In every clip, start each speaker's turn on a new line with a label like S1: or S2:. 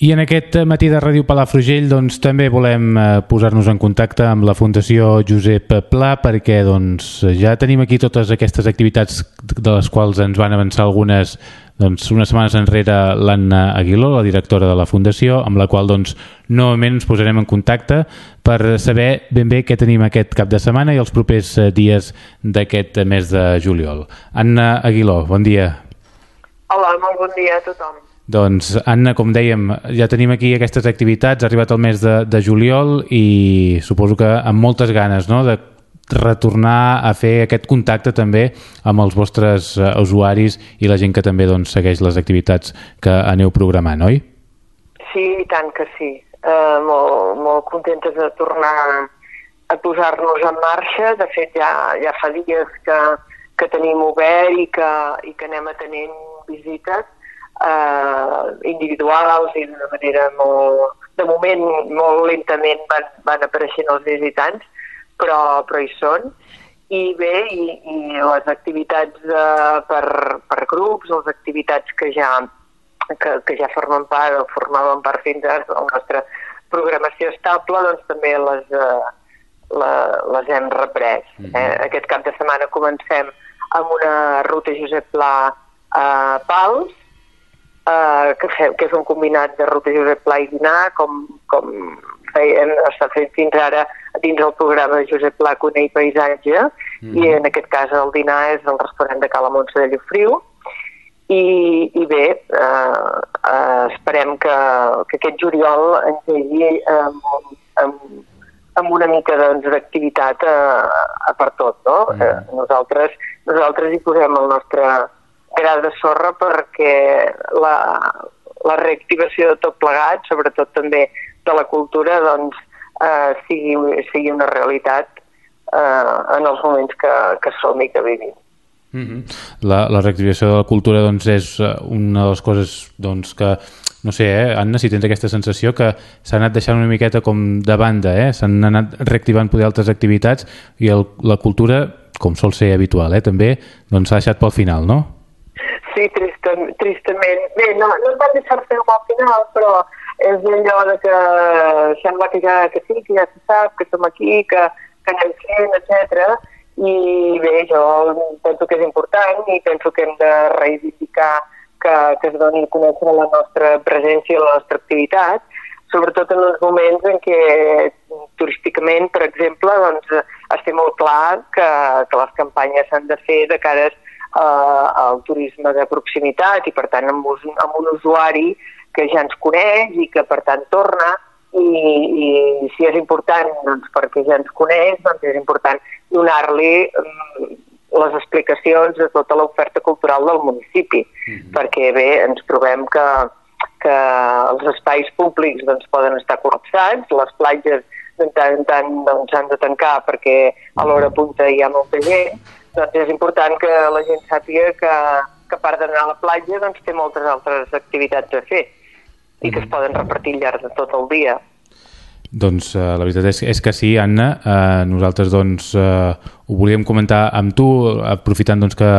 S1: I en aquest matí de Ràdio Palafrugell doncs, també volem eh, posar-nos en contacte amb la Fundació Josep Pla perquè doncs, ja tenim aquí totes aquestes activitats de les quals ens van avançar algunes doncs, unes setmanes enrere l'Anna Aguiló, la directora de la Fundació, amb la qual doncs, novament ens posarem en contacte per saber ben bé què tenim aquest cap de setmana i els propers eh, dies d'aquest mes de juliol. Anna Aguiló, bon dia.
S2: Hola, molt bon dia a tothom.
S1: Doncs, Anna, com dèiem, ja tenim aquí aquestes activitats, ha arribat el mes de, de juliol i suposo que amb moltes ganes no? de retornar a fer aquest contacte també amb els vostres uh, usuaris i la gent que també doncs, segueix les activitats que aneu programant, oi?
S2: Sí, i tant que sí. Uh, molt, molt contentes de tornar a posar-nos en marxa. De fet, ja, ja fa dies que, que tenim obert i que, i que anem atenent visites eh, individuals i d'una manera molt... De moment, molt lentament van, van apareixent els visitants, però, però hi són. I bé, i, i les activitats eh, per, per grups, les activitats que ja, que, que ja formen part o formaven part fins ara de la nostra programació estable, doncs també les, eh, la, les hem reprès. Mm -hmm. eh? Aquest cap de setmana comencem amb una ruta Josep Pla a Pals, eh, que, fem, que és un combinat de ruta Josep Pla i dinar, com, com feien, està fent fins ara dins del programa de Josep Pla Cuner i Paisatge, mm. i en aquest cas el dinar és el restaurant de Cala Montse de Llofriu, i, i bé, eh, eh, esperem que, que aquest juliol ens hagi amb, amb, amb una mica doncs, d'activitat doncs, a, a per tot. No? Mm. Eh, nosaltres, nosaltres hi posem el nostre, gra de sorra perquè la, la reactivació de tot plegat, sobretot també de la cultura, doncs, eh, sigui, sigui una realitat eh, en els moments que, que som i que vivim.
S1: Mm -hmm. la, la reactivació de la cultura doncs, és eh, una de les coses doncs, que no sé, eh, Anna, si tens aquesta sensació que s'ha anat deixant una miqueta com de banda, eh? s'han anat reactivant poder altres activitats i el, la cultura, com sol ser habitual, eh, també doncs s'ha deixat pel final, no?
S2: Sí, tristament. tristament. Bé, no, no em van deixar fer al final, però és allò de que sembla que ja que sí, que ja se sap, que som aquí, que, que anem fent, etc. I bé, jo penso que és important i penso que hem de reivindicar que, que es doni a conèixer la nostra presència i la nostra activitat, sobretot en els moments en què turísticament, per exemple, doncs, estem molt clar que, que les campanyes s'han de fer de cares eh, al turisme de proximitat i per tant amb un, amb un usuari que ja ens coneix i que per tant torna. I, i si és important doncs, perquè ja ens coneix, doncs és important donar-li um, les explicacions de tota l'oferta cultural del municipi, mm -hmm. perquè bé, ens trobem que, que els espais públics doncs, poden estar col·lapsats, les platges de tant en tant doncs, han de tancar perquè a l'hora punta hi ha molta gent, doncs és important que la gent sàpiga que, que a part d'anar a la platja doncs té moltes altres activitats a fer i que es mm. poden repartir al llarg de tot el dia.
S1: Doncs uh, la veritat és, és que sí, Anna. Uh, nosaltres doncs, uh, ho volíem comentar amb tu, aprofitant doncs, que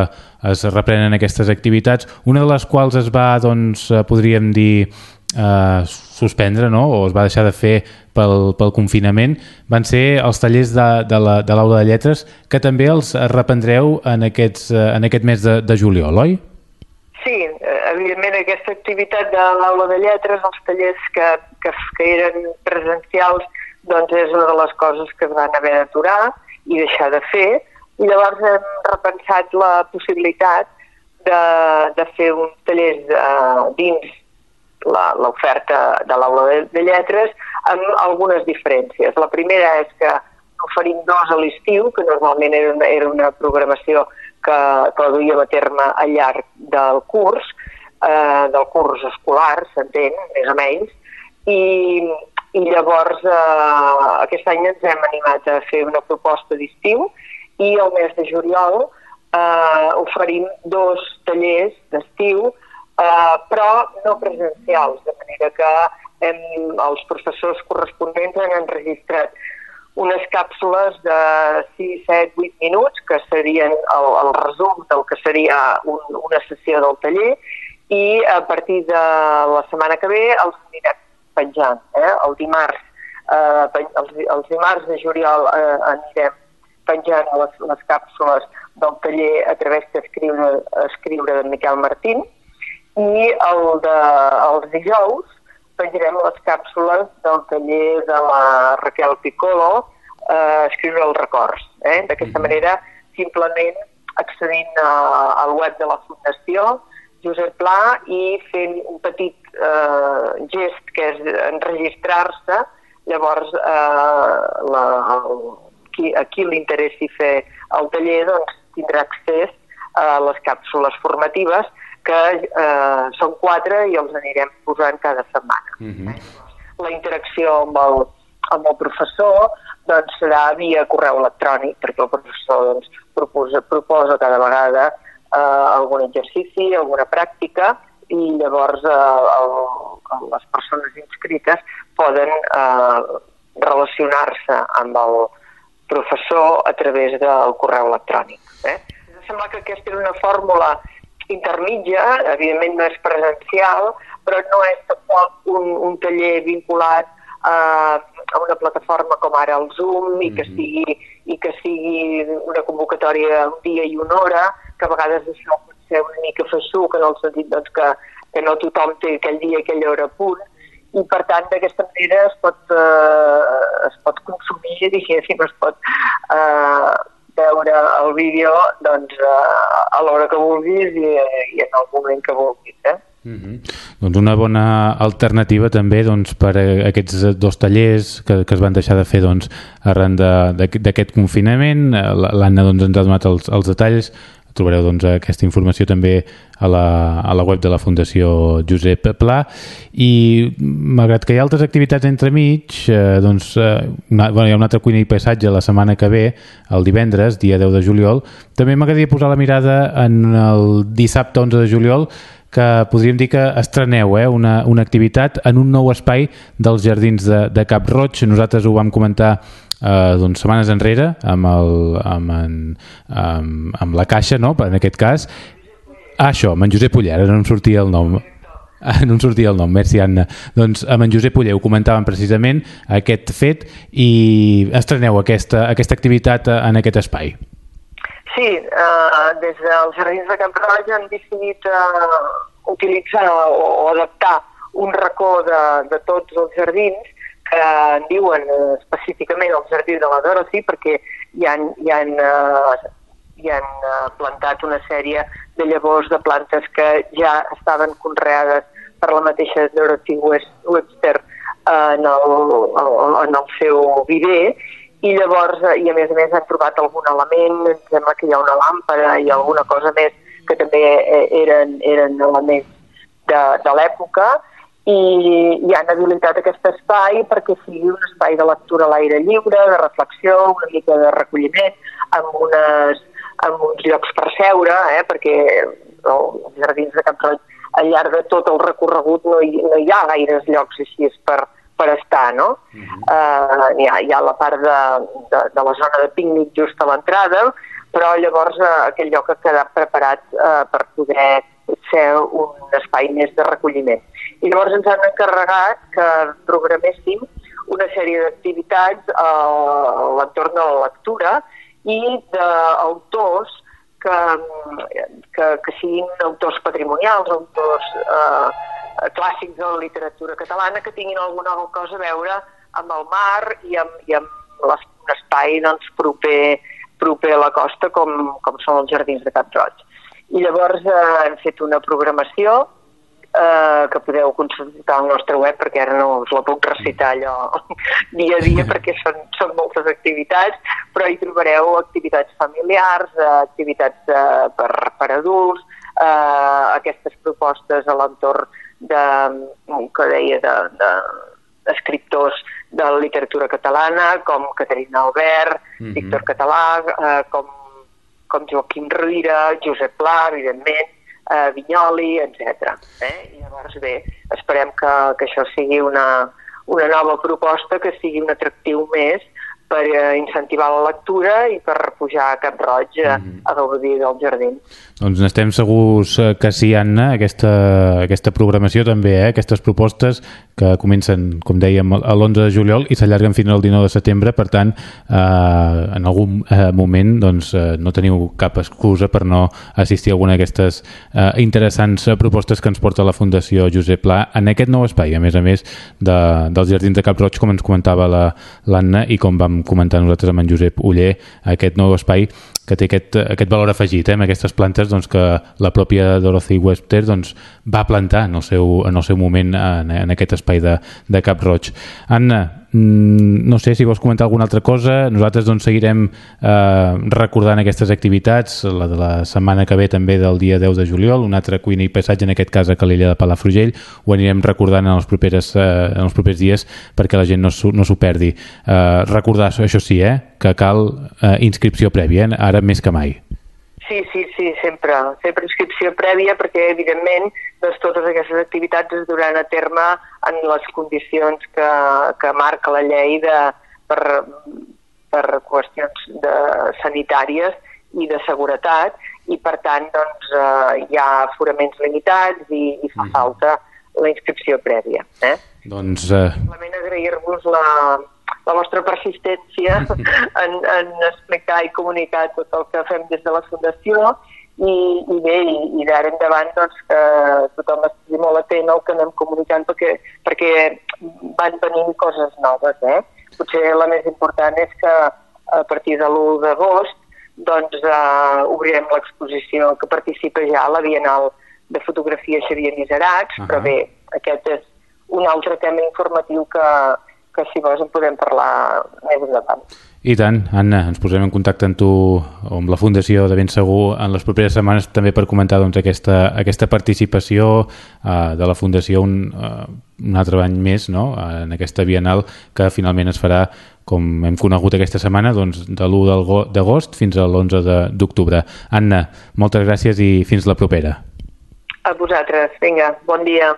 S1: es reprenen aquestes activitats, una de les quals es va, doncs, podríem dir, eh, suspendre no? o es va deixar de fer pel, pel confinament van ser els tallers de, de l'aula de, de lletres que també els reprendreu en, aquests, eh, en aquest mes de, de juliol, oi?
S2: Sí, eh, evidentment aquesta activitat de l'aula de lletres, els tallers que, que, que eren presencials, doncs és una de les coses que van haver d'aturar i deixar de fer, i llavors hem repensat la possibilitat de, de fer uns tallers uh, dins l'oferta de l'aula de, de lletres amb algunes diferències. La primera és que oferim dos a l'estiu, que normalment era una, era una programació que, que la duíem a terme al llarg del curs, eh, del curs escolar, s'entén, més o menys, i, i llavors eh, aquest any ens hem animat a fer una proposta d'estiu i el mes de juliol eh, oferim dos tallers d'estiu eh, però no presencials, de manera que hem, els professors corresponents han enregistrat unes càpsules de 6, 7, 8 minuts, que serien el, el resum del que seria un, una sessió del taller, i a partir de la setmana que ve els anirem penjant. Eh? El dimarts, eh, els, els dimarts de juliol eh, anirem penjant les, les càpsules del taller a través d'escriure escriure de Miquel Martín i el de, els dijous penjarem les càpsules del taller de la Raquel Piccolo eh, escriure els records. Eh? D'aquesta mm -hmm. manera, simplement accedint a, al web de la Fundació Josep Pla i fent un petit eh, gest que és enregistrar-se, llavors eh, la, el, qui, a qui li interessi fer el taller doncs, tindrà accés a les càpsules formatives que eh, són quatre i els anirem posant cada setmana. Uh mhm. -huh. La interacció amb el, amb el professor doncs, serà via correu electrònic, perquè el professor doncs, proposa, proposa cada vegada eh, algun exercici, alguna pràctica, i llavors eh, el, les persones inscrites poden eh, relacionar-se amb el professor a través del correu electrònic. Eh? Em sembla que aquesta és una fórmula intermitja, evidentment no és presencial, però no és tampoc un, un taller vinculat a, a una plataforma com ara el Zoom i que, mhm. sigui, i que sigui una convocatòria un dia i una hora, que a vegades això pot ser una mica feixuc en el sentit doncs, que, que no tothom té aquell dia i aquella hora a punt, i per tant d'aquesta manera es pot, eh, es pot consumir, diguéssim, es pot eh, veure el vídeo doncs, eh, a l'hora que vulguis i, i en el moment que vulguis. Eh? Mm
S1: -hmm. Doncs una bona alternativa també doncs, per a aquests dos tallers que, que es van deixar de fer doncs, arran d'aquest confinament. L'Anna doncs, ens ha donat els, els detalls trobareu doncs, aquesta informació també a la, a la web de la Fundació Josep Pla i malgrat que hi ha altres activitats entremig eh, doncs, eh, una, bueno, hi ha un altre cuina i paisatge la setmana que ve el divendres, dia 10 de juliol també m'agradaria posar la mirada en el dissabte 11 de juliol que podríem dir que estreneu eh, una, una activitat en un nou espai dels Jardins de, de Cap Roig. Nosaltres ho vam comentar eh, doncs, setmanes enrere amb, el, amb, en, amb, amb la caixa, no? en aquest cas. Ah, això, amb en Josep Uller, ara no em sortia el nom. Ah, no em sortia el nom, merci Anna. Doncs amb en Josep Uller ho comentàvem precisament aquest fet i estreneu aquesta, aquesta activitat en aquest espai.
S2: Sí, eh, des dels Jardins de Camp Roig han decidit eh, utilitzar o, o adaptar un racó de, de tots els jardins que en diuen eh, específicament el jardí de la Dorothy perquè hi han, hi han, eh, hi han eh, plantat una sèrie de llavors de plantes que ja estaven conreades per la mateixa Dorothy Webster eh, en, el, en el seu viver. I llavors, i a més a més han trobat algun element, em sembla que hi ha una làmpada i alguna cosa més que també eren, eren elements de, de l'època i, i han habilitat aquest espai perquè sigui un espai de lectura a l'aire lliure, de reflexió, una mica de recolliment, amb, unes, amb uns llocs per seure, eh, perquè els jardins de Camp Roig al llarg de tot el recorregut no hi, no hi ha gaires llocs així per, per estar, no? Uh -huh. uh, hi, ha, hi ha la part de, de, de la zona de pícnic just a l'entrada, però llavors uh, aquell lloc ha quedat preparat uh, per poder ser un espai més de recolliment. I llavors ens han encarregat que programéssim una sèrie d'activitats a l'entorn de la lectura i d'autors que, que, que siguin autors patrimonials, autors eh, clàssics de la literatura catalana que tinguin alguna cosa a veure amb el mar i amb, i amb un espai doncs, proper, proper a la costa com, com són els jardins de Cap Roig. I llavors eh, hem fet una programació eh, que podeu consultar al nostre web perquè ara no us la puc recitar allò dia a dia perquè són, són moltes activitats, però hi trobareu activitats familiars, eh, activitats eh, per, per adults, eh, aquestes propostes a l'entorn de, que deia de, de, d'escriptors de la literatura catalana, com Caterina Albert, mm -hmm. Víctor Català, eh, com, com Joaquim Rira, Josep Pla, evidentment, eh, Vinyoli, etc. Eh? I llavors, bé, esperem que, que això sigui una, una nova proposta, que sigui un atractiu més per eh, incentivar la lectura i per pujar a Cap Roig mm -hmm. a gaudir del jardí.
S1: Doncs n'estem segurs eh, que sí, Anna, aquesta, aquesta programació també, eh? aquestes propostes que comencen, com dèiem, l'11 de juliol i s'allarguen fins al 19 de setembre, per tant, eh, en algun eh, moment doncs, eh, no teniu cap excusa per no assistir a alguna d'aquestes eh, interessants propostes que ens porta la Fundació Josep Pla en aquest nou espai, a més a més de, dels Jardins de Cap Roig, com ens comentava l'Anna i com vam comentar nosaltres amb en Josep Uller, aquest nou espai que té aquest, aquest valor afegit eh, amb aquestes plantes doncs, que la pròpia Dorothy Webster doncs, va plantar en el seu, en el seu moment en, en aquest espai de, de Cap Roig. Anna, mm, no sé si vols comentar alguna altra cosa. Nosaltres doncs, seguirem eh, recordant aquestes activitats, la de la setmana que ve també del dia 10 de juliol, un altre cuina i paisatge, en aquest cas a Calella de Palafrugell, ho anirem recordant en els propers, eh, en els propers dies perquè la gent no s'ho no perdi. Eh, recordar, això sí, eh, que cal eh, inscripció prèvia, eh, ara més que mai.
S2: Sí, sí, sí, sempre. Sempre inscripció prèvia perquè, evidentment, doncs, totes aquestes activitats es duran a terme en les condicions que, que marca la llei de, per, per qüestions de, sanitàries i de seguretat i, per tant, doncs, eh, hi ha aforaments limitats i, i fa mm. falta la inscripció prèvia. Eh?
S1: Doncs... Eh...
S2: Simplement agrair-vos la, la vostra persistència en, en explicar i comunicar tot el que fem des de la Fundació i, i bé, i, i d'ara endavant doncs, que tothom estigui molt atent al que anem comunicant perquè, perquè van venint coses noves. Eh? Potser la més important és que a partir de l'1 d'agost doncs, eh, obrirem l'exposició que participa ja a la Bienal de Fotografia Xavier Miserats, uh -huh. però bé, aquest és un altre tema informatiu que, que si vols en podem parlar més endavant.
S1: I tant, Anna, ens posem en contacte amb tu o amb la Fundació de Ben Segur en les properes setmanes també per comentar doncs, aquesta, aquesta participació uh, de la Fundació un, uh, un altre any més no? Uh, en aquesta Bienal que finalment es farà com hem conegut aquesta setmana doncs, de l'1 d'agost fins a l'11 d'octubre. Anna, moltes gràcies i fins la propera.
S2: A vosaltres. Vinga, bon dia.